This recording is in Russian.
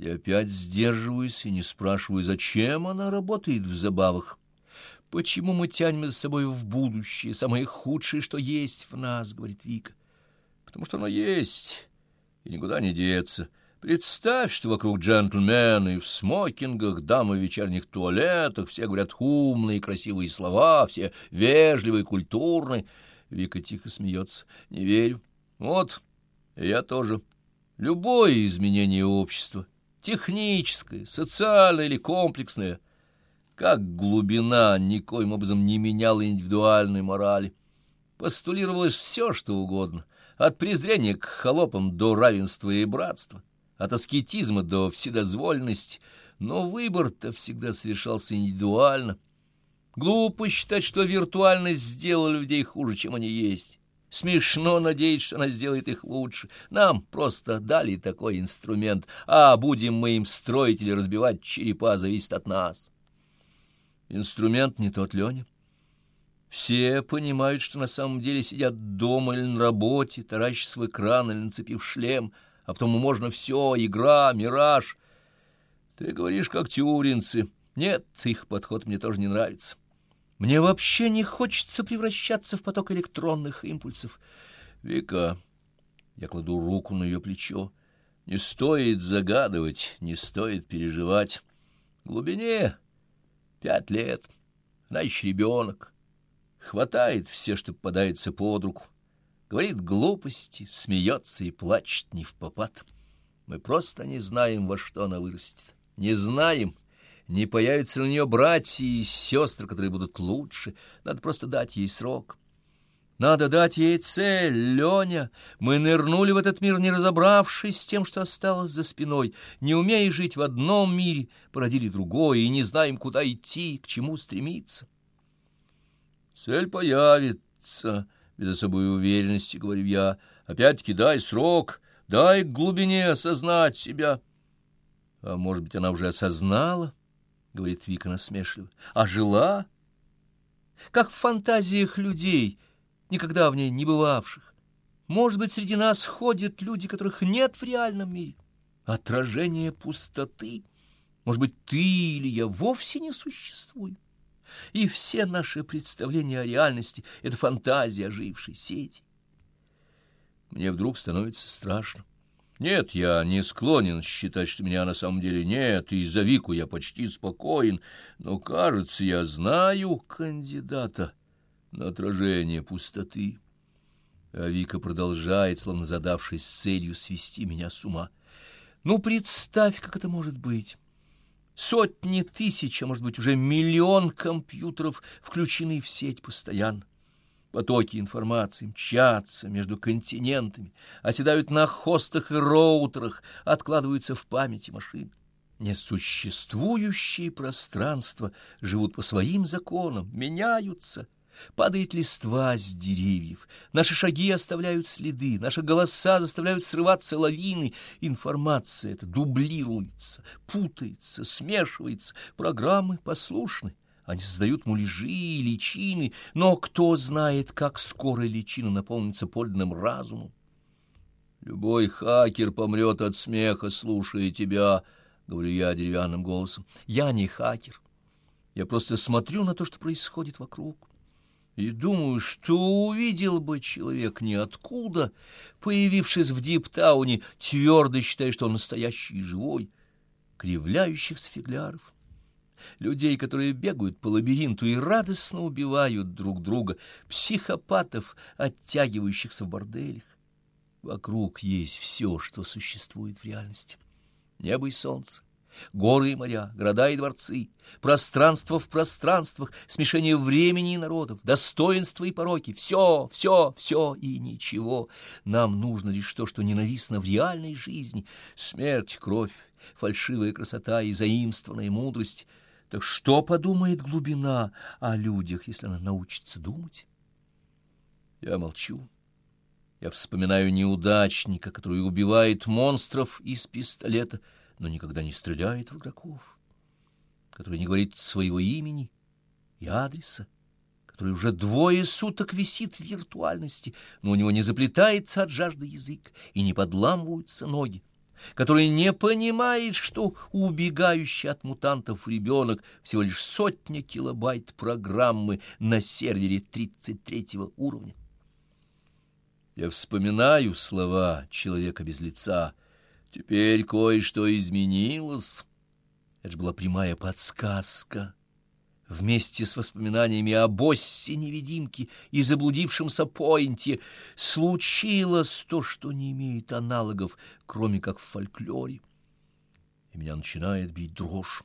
Я опять сдерживаюсь и не спрашиваю, зачем она работает в забавах. Почему мы тянем за собой в будущее, самое худшее, что есть в нас, — говорит Вика. Потому что оно есть, и никуда не деться. Представь, что вокруг джентльмены в смокингах, дамы в вечерних туалетах, все говорят умные и красивые слова, все вежливые, культурные. Вика тихо смеется. Не верю. Вот, я тоже. Любое изменение общества, техническое, социальное или комплексное, как глубина никоим образом не меняла индивидуальной морали. Постулировалось все, что угодно, от презрения к холопам до равенства и братства от аскетизма до вседозволенности, но выбор-то всегда совершался индивидуально. Глупо считать, что виртуальность сделала людей хуже, чем они есть. Смешно надеяться, что она сделает их лучше. Нам просто дали такой инструмент, а будем мы им строить или разбивать черепа, зависит от нас. Инструмент не тот, Леня. Все понимают, что на самом деле сидят дома или на работе, таращась в экран или нацепив шлем — а потом можно все, игра, мираж. Ты говоришь, как тюринцы. Нет, их подход мне тоже не нравится. Мне вообще не хочется превращаться в поток электронных импульсов. Вика, я кладу руку на ее плечо. Не стоит загадывать, не стоит переживать. В глубине пять лет, еще ребенок. Хватает все, что попадается под руку говорит глупости, смеется и плачет не в попад. Мы просто не знаем, во что она вырастет. Не знаем, не появятся у нее братья и сестры, которые будут лучше. Надо просто дать ей срок. Надо дать ей цель, Леня. Мы нырнули в этот мир, не разобравшись с тем, что осталось за спиной, не умея жить в одном мире, породили другое, и не знаем, куда идти, к чему стремиться. Цель появится, — без особой уверенности, говорю я. Опять-таки дай срок, дай глубине осознать себя. А может быть, она уже осознала, говорит Вика насмешливо, а жила, как в фантазиях людей, никогда в ней не бывавших. Может быть, среди нас ходят люди, которых нет в реальном мире. Отражение пустоты. Может быть, ты или я вовсе не существуем и все наши представления о реальности — это фантазия ожившей сети. Мне вдруг становится страшно. Нет, я не склонен считать, что меня на самом деле нет, и за Вику я почти спокоен, но, кажется, я знаю кандидата на отражение пустоты. А Вика продолжает, словно задавшись целью свести меня с ума. Ну, представь, как это может быть. Сотни тысяч, а может быть уже миллион компьютеров включены в сеть постоянно. Потоки информации мчатся между континентами, оседают на хостах и роутерах, откладываются в памяти машин. Несуществующие пространства живут по своим законам, меняются — Падает листва с деревьев, наши шаги оставляют следы, наши голоса заставляют срываться лавины. Информация эта дублируется, путается, смешивается, программы послушны. Они создают муляжи и личины, но кто знает, как скоро личина наполнится подлинным разумом. Любой хакер помрет от смеха, слушая тебя, — говорю я деревянным голосом. Я не хакер. Я просто смотрю на то, что происходит вокруг и думаю, что увидел бы человек ниоткуда, появившись в Диптауне, твердо считая, что он настоящий и живой, кривляющихся фигляров, людей, которые бегают по лабиринту и радостно убивают друг друга, психопатов, оттягивающихся в борделях. Вокруг есть все, что существует в реальности. Небо и солнце, горы и моря, города и дворцы, пространство в пространствах, смешение времени и народов, достоинства и пороки, все, все, все и ничего. Нам нужно лишь то, что ненавистно в реальной жизни, смерть, кровь, фальшивая красота и заимствованная мудрость. Так что подумает глубина о людях, если она научится думать? Я молчу. Я вспоминаю неудачника, который убивает монстров из пистолета — но никогда не стреляет в игроков, который не говорит своего имени и адреса, который уже двое суток висит в виртуальности, но у него не заплетается от жажды язык и не подламываются ноги, который не понимает, что убегающий от мутантов ребенок всего лишь сотня килобайт программы на сервере 33 уровня. Я вспоминаю слова человека без лица. Теперь кое-что изменилось. Это же была прямая подсказка. Вместе с воспоминаниями о боссе-невидимке и заблудившемся поинте случилось то, что не имеет аналогов, кроме как в фольклоре. И меня начинает бить дрожь.